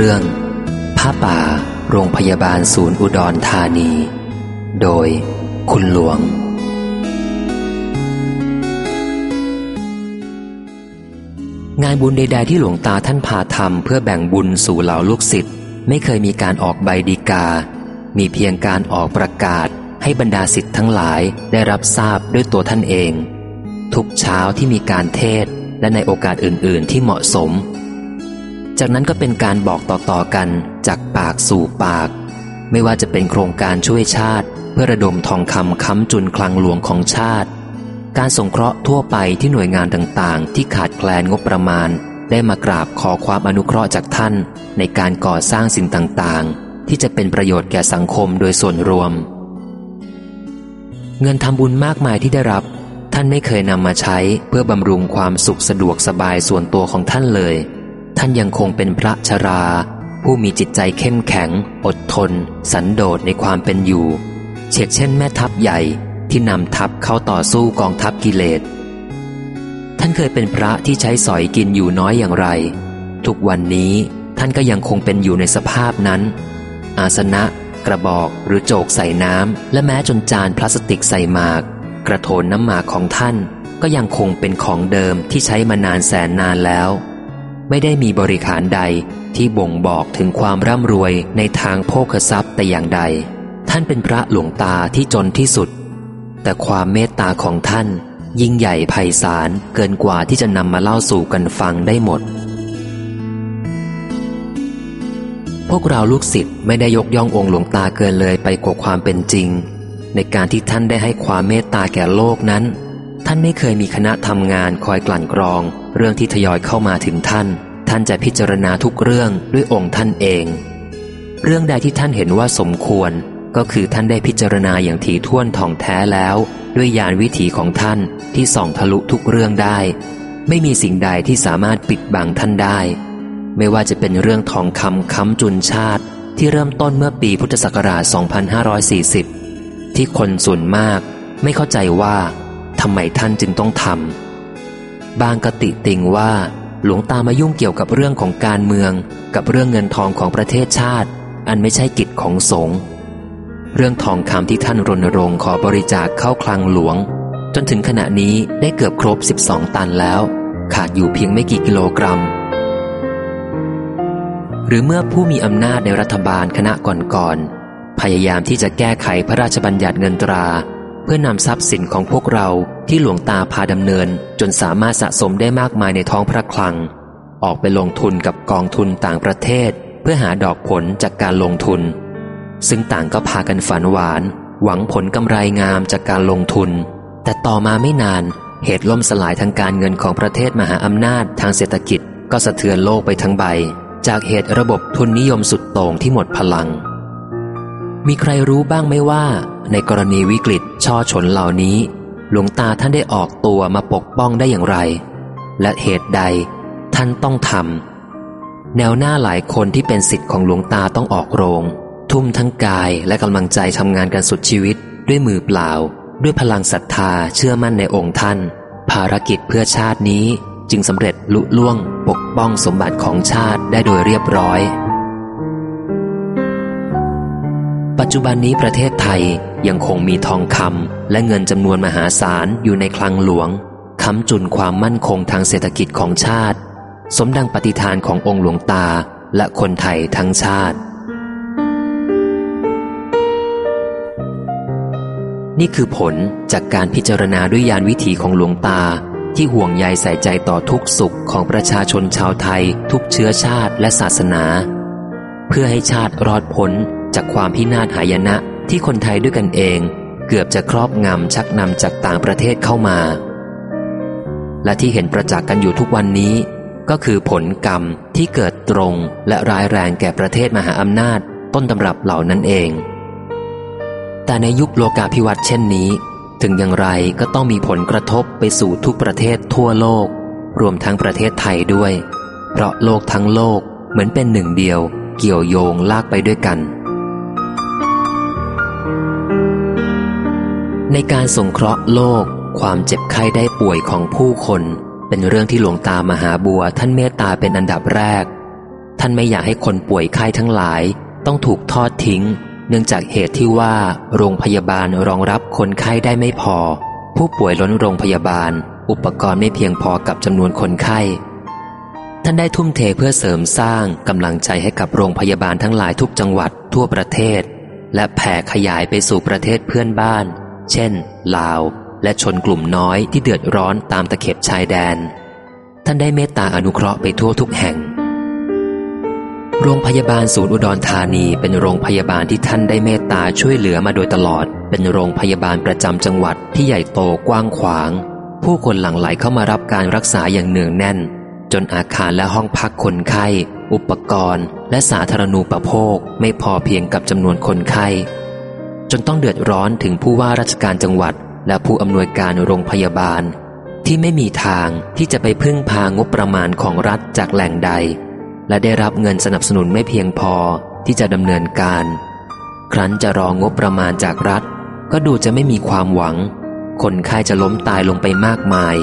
เรื่องผ้าป่า โรงพยาบาลศูนย์อุดรธานี โดยคุณหลวง งานบุญใด ๆ ที่หลวงตาท่านพาทำเพื่อแบ่งบุญสู่เหล่าลูกศิษย์ไม่เคยมีการออกใบดีกา มีเพียงการออกประกาศให้บรรดาศิษย์ทั้งหลายได้รับทราบด้วยตัวท่านเอง ทุกเช้าที่มีการเทศและในโอกาสอื่น ๆ ที่เหมาะสม จากนั้นก็เป็นการบอกต่อๆกันจากปากสู่ปาก ไม่ว่าจะเป็นโครงการช่วยชาติ เพื่อระดมทองคำค้ำจุนคลังหลวงของชาติ การสงเคราะห์ทั่วไปที่หน่วยงานต่างๆ ที่ขาดแคลนงบประมาณ ได้มากราบขอความอนุเคราะห์จากท่าน ในการก่อสร้างสิ่งต่างๆ ที่จะเป็นประโยชน์แก่สังคมโดยส่วนรวม เงินทำบุญมากมายที่ได้รับ ท่านไม่เคยนำมาใช้เพื่อบำรุงความสุขสะดวกสบายส่วนตัวของท่านเลย ท่านยังคงเป็นพระชรา ผู้มีจิตใจเข้มแข็ง อดทน สันโดษในความเป็นอยู่เช่นเช่นแม่ทัพใหญ่ที่นำทัพเข้าต่อสู้กองทัพกิเลส ท่านเคยเป็นพระที่ใช้สอยกินอยู่น้อยอย่างไร ทุกวันนี้ท่านก็ยังคงเป็นอยู่ในสภาพนั้น อาสนะ กระบอกหรือโจกใส่น้ำและแม้จนจานพลาสติกใส่หมาก กระโถนน้ำหมากของท่านก็ยังคงเป็นของเดิมที่ใช้มานานแสนนานแล้ว ไม่ได้มีบริขารใดที่บ่งบอกถึงความร่ำรวยในทางโภคทรัพย์แต่อย่างใด ท่านเป็นพระหลวงตาที่จนที่สุด แต่ความเมตตาของท่าน ยิ่งใหญ่ไพศาลเกินกว่าที่จะนำมาเล่าสู่กันฟังได้หมด พวกเราลูกศิษย์ไม่ได้ยกย่ององค์หลวงตาเกินเลยไปกว่าความเป็นจริง ในการที่ท่านได้ให้ความเมตตาแก่โลกนั้น ท่านไม่เคยมีคณะทำงานคอยกลั่นกรอง เรื่องที่ทยอยเข้ามาถึงท่าน ท่านจะพิจารณาทุกเรื่องด้วยองค์ท่านเอง เรื่องใดที่ท่านเห็นว่าสมควร ก็คือท่านได้พิจารณาอย่างถี่ถ้วนท่องแท้แล้ว ด้วยญาณวิถีของท่านที่ส่องทะลุทุกเรื่องได้ ไม่มีสิ่งใดที่สามารถปิดบังท่านได้ ไม่ว่าจะเป็นเรื่องทองคำค้ำจุนชาติ ที่เริ่มต้นเมื่อปีพุทธศักราช 2540 ที่คนส่วนมาก ไม่เข้าใจว่า ทำไมท่านจึงต้องทำบางกติติงว่า หลวงตามายุ่งเกี่ยวกับเรื่องของการเมือง กับเรื่องเงินทองของประเทศชาติ อันไม่ใช่กิจของสงฆ์เรื่องทองคำที่ท่านรณรงค์ขอบริจาคเข้าคลังหลวง จนถึงขณะนี้ได้เกือบครบ 12 ตันแล้ว ขาดอยู่เพียงไม่กี่กิโลกรัม หรือเมื่อผู้มีอำนาจในรัฐบาลคณะก่อนๆพยายามที่จะแก้ไขพระราชบัญญัติเงินตรา พื่อนำทรัพย์สินของพวกเราที่หลวงตาพาดำเนิน จนสามารถสะสมได้มากมายในท้องพระคลัง ออกไปลงทุนกับกองทุนต่างประเทศ เพื่อหาดอกผลจากการลงทุน ซึ่งต่างก็พากันฝันหวาน หวังผลกำไรงามจากการลงทุน แต่ต่อมาไม่นานเหตุล่มสลายทางการเงินของประเทศมหาอำนาจทางเศรษฐกิจ ก็สะเทือนโลกไปทั้งใบ จากเหตุระบบทุนนิยมสุดโต่งที่หมดพลัง มีใครรู้บ้างไหมว่า ในกรณีวิกฤตช่อฉนเหล่านี้ หลวงตาท่านได้ออกตัวมาปกป้องได้อย่างไร และเหตุใดท่านต้องทำแนวหน้าหลายคนที่เป็นสิทธิ์ของหลวงตาต้องออกโรง ทุ่มทั้งกายและกำลังใจทำงานกันสุดชีวิต ด้วยมือเปล่า ด้วยพลังศรัทธาเชื่อมั่นในองค์ท่าน ภารกิจเพื่อชาตินี้จึงสำเร็จลุล่วง ปกป้องสมบัติของชาติได้โดยเรียบร้อย ปัจจุบันนี้ประเทศไทยยังคงมีทองคำและเงินจำนวนมหาศาลอยู่ในคลังหลวงค้ำจุนความมั่นคงทางเศรษฐกิจของชาติ สมดังปฏิฐานขององค์หลวงตาและคนไทยทั้งชาติ นี่คือผลจากการพิจารณาด้วยยานวิถีของหลวงตาที่ห่วงใยใส่ใจต่อทุกสุขของประชาชนชาวไทย ทุกเชื้อชาติและศาสนา เพื่อให้ชาติรอดพ้น จากความพินาศหายนะที่คนไทยด้วยกันเอง เกือบจะครอบงำชักนำจากต่างประเทศเข้ามา และที่เห็นประจักษ์กันอยู่ทุกวันนี้ ก็คือผลกรรมที่เกิดตรงและร้ายแรงแก่ประเทศมหาอำนาจ ต้นตำรับเหล่านั้นเอง แต่ในยุคโลกาภิวัตน์เช่นนี้ ถึงอย่างไรก็ต้องมีผลกระทบไปสู่ทุกประเทศทั่วโลก รวมทั้งประเทศไทยด้วย เพราะโลกทั้งโลกเหมือนเป็นหนึ่งเดียว เกี่ยวโยงลากไปด้วยกัน ในการสงเคราะห์โลก ความเจ็บไข้ได้ป่วยของผู้คน เป็นเรื่องที่หลวงตามหาบัวท่านเมตตาเป็นอันดับแรก ท่านไม่อยากให้คนป่วยไข้ทั้งหลาย ต้องถูกทอดทิ้ง เนื่องจากเหตุที่ว่า โรงพยาบาลรองรับคนไข้ได้ไม่พอ ผู้ป่วยล้นโรงพยาบาล อุปกรณ์ไม่เพียงพอกับจำนวนคนไข้ ท่านได้ทุ่มเทเพื่อเสริมสร้างกำลังใจให้กับโรงพยาบาลทั้งหลายทุกจังหวัดทั่วประเทศ และแผ่ขยายไปสู่ประเทศเพื่อนบ้าน เช่น ลาว และชนกลุ่มน้อยที่เดือดร้อนตามตะเข็บชายแดน ท่านได้เมตตาอนุเคราะห์ไปทั่วทุกแห่ง โรงพยาบาลศูนย์อุดรธานีเป็นโรงพยาบาลที่ท่านได้เมตตาช่วยเหลือมาโดยตลอด เป็นโรงพยาบาลประจำจังหวัดที่ใหญ่โตกว้างขวาง ผู้คนหลั่งไหลเข้ามารับการรักษาอย่างเนืองแน่น จนอาคารและห้องพักคนไข้ อุปกรณ์ และสาธารณูปโภคไม่พอเพียงกับจำนวนคนไข้ จนต้องเดือดร้อนถึงผู้ว่าราชการจังหวัด และผู้อำนวยการโรงพยาบาล ที่ไม่มีทางที่จะไปพึ่งพางบประมาณของรัฐจากแหล่งใด และได้รับเงินสนับสนุนไม่เพียงพอที่จะดำเนินการ ครั้นจะรองงบประมาณจากรัฐ ก็ดูจะไม่มีความหวัง คนไข้จะล้มตายลงไปมากมาย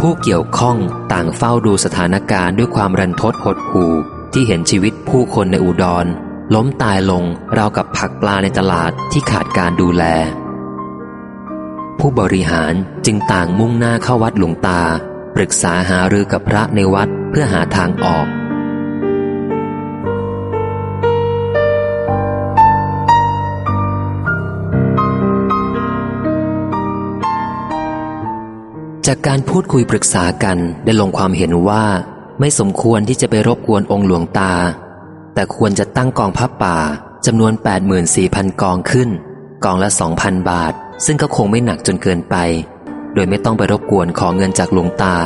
ผู้เกี่ยวข้องต่างเฝ้าดูสถานการณ์ด้วยความรันทดหดหู่ที่เห็นชีวิตผู้คนในอุดร ล้มตายลงราวกับผักปลาในตลาดที่ขาดการดูแล ผู้บริหารจึงต่างมุ่งหน้าเข้าวัดหลวงตา ปรึกษาหารือกับพระในวัดเพื่อหาทางออกจากการพูดคุยปรึกษากันได้ลงความเห็นว่า ไม่สมควรที่จะไปรบกวนองค์หลวงตา แต่ควรจะตั้งกองพับป่าจำนวน 84,000 กองขึ้น กองละ 2,000 บาท ซึ่งก็คงไม่หนักจนเกินไป โดยไม่ต้องไปรบกวนขอเงินจากหลวงตา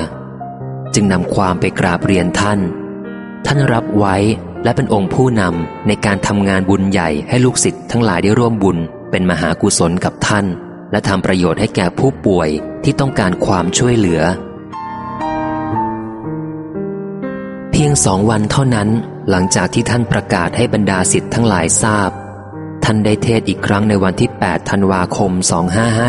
จึงนำความไปกราบเรียนท่าน ท่านรับไว้และเป็นองค์ผู้นำในการทำงานบุญใหญ่ให้ลูกศิษย์ทั้งหลายได้ร่วมบุญ เป็นมหากุศลกับท่าน และทำประโยชน์ให้แก่ผู้ป่วยที่ต้องการความช่วยเหลือ พียงสองวันเท่านั้นหลังจากที่ท่านประกาศให้บรรดาศิษย์ทั้งหลายทราบ ท่านได้เทศอีกครั้งในวันที่ 8 ธันวาคม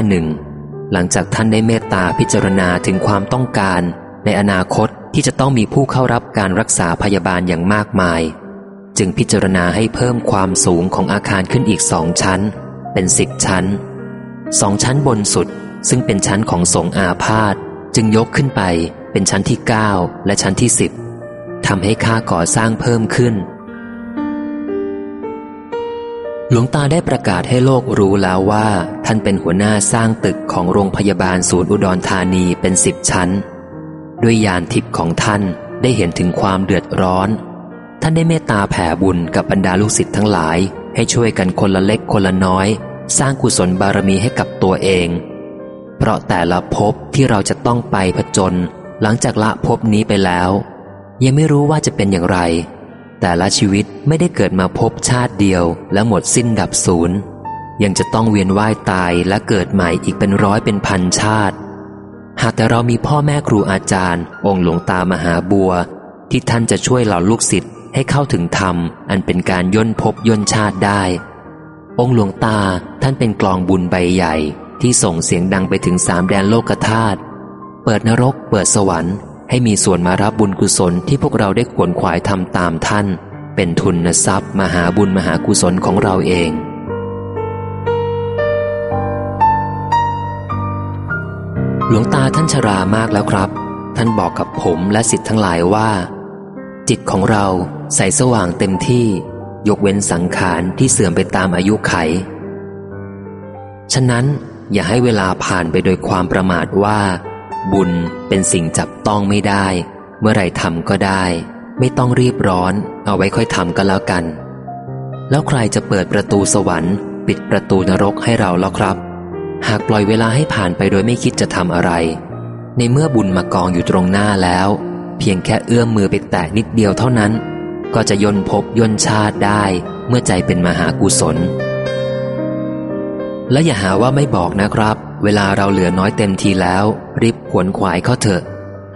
2551 หลังจากท่านได้เมตตาพิจารณาถึงความต้องการ ในอนาคตที่จะต้องมีผู้เข้ารับการรักษาพยาบาลอย่างมากมาย จึงพิจารณาให้เพิ่มความสูงของอาคารขึ้นอีกสองชั้น เป็นสิบชั้นสองชั้นบนสุดซึ่งเป็นชั้นของสงอาพาธจึงยกขึ้นไปเป็นชั้นที่ 9 และชั้นที่ 10 ทำให้ค่าก่อสร้างเพิ่มขึ้น หลวงตาได้ประกาศให้โลกรู้แล้วว่า ท่านเป็นหัวหน้าสร้างตึกของโรงพยาบาลศูนย์อุดรธานีเป็นสิบชั้น ด้วยยานทิพย์ของท่านได้เห็นถึงความเดือดร้อน ท่านได้เมตตาแผ่บุญกับบรรดาลูกศิษย์ทั้งหลาย ให้ช่วยกันคนละเล็กคนละน้อย สร้างกุศลบารมีให้กับตัวเอง เพราะแต่ละภพที่เราจะต้องไปผจญหลังจากละภพนี้ไปแล้ว ยังไม่รู้ว่าจะเป็นอย่างไร แต่ละชีวิตไม่ได้เกิดมาพบชาติเดียว และหมดสิ้นดับศูนย์ยังจะต้องเวียนว่ายตายและเกิดใหม่อีกเป็นร้อยเป็นพันชาติ หากแต่เรามีพ่อแม่ครูอาจารย์ องค์หลวงตามหาบัว ที่ท่านจะช่วยเหล่าลูกศิษย์ให้เข้าถึงธรรม อันเป็นการย่นภพย่นชาติได้ องค์หลวงตาท่านเป็นกลองบุญใบใหญ่ ที่ส่งเสียงดังไปถึงสามแดนโลกธาตุเปิดนรกเปิดสวรรค์ ให้มีส่วนมารับบุญกุศลที่พวกเราได้ขวนขวายทำตามท่าน เป็นทุนทรัพย์มหาบุญมหากุศลของเราเอง หลวงตาท่านชรามากแล้วครับ ท่านบอกกับผมและสิทธิ์ทั้งหลายว่า จิตของเราใส่สว่างเต็มที่ ยกเว้นสังขารที่เสื่อมไปตามอายุไข ฉะนั้นอย่าให้เวลาผ่านไปโดยความประมาทว่า บุญเป็นสิ่งจับต้องไม่ได้ เมื่อไรทำก็ได้ ไม่ต้องรีบร้อน เอาไว้ค่อยทำก็แล้วกัน แล้วใครจะเปิดประตูสวรรค์ ปิดประตูนรกให้เราแล้วครับ หากปล่อยเวลาให้ผ่านไปโดยไม่คิดจะทำอะไร ในเมื่อบุญมากองอยู่ตรงหน้าแล้ว เพียงแค่เอื้อมมือไปแตะนิดเดียวเท่านั้น ก็จะย่นภพย่นชาติได้เมื่อใจเป็นมหากุศล และอย่าหาว่าไม่บอกนะครับ เวลาเราเหลือน้อยเต็มทีแล้ว รีบขวนขวายเข้าเถอะ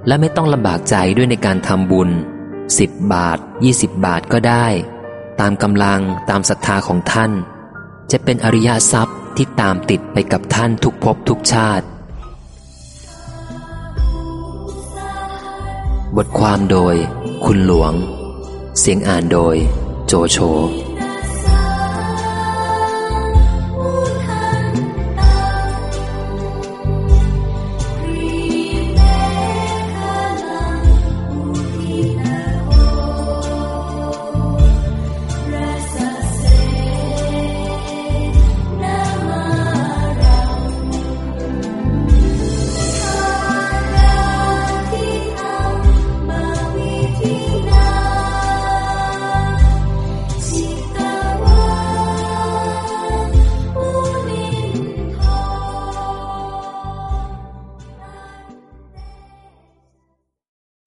และไม่ต้องลำบากใจด้วยในการทำบุญสิบบาทยี่สิบบาทก็ได้ ตามกำลังตามศรัทธาของท่าน จะเป็นอริยทรัพย์ที่ตามติดไปกับท่านทุกภพทุกชาติ บทความโดย คุณหลวง เสียงอ่านโดย โจโฉ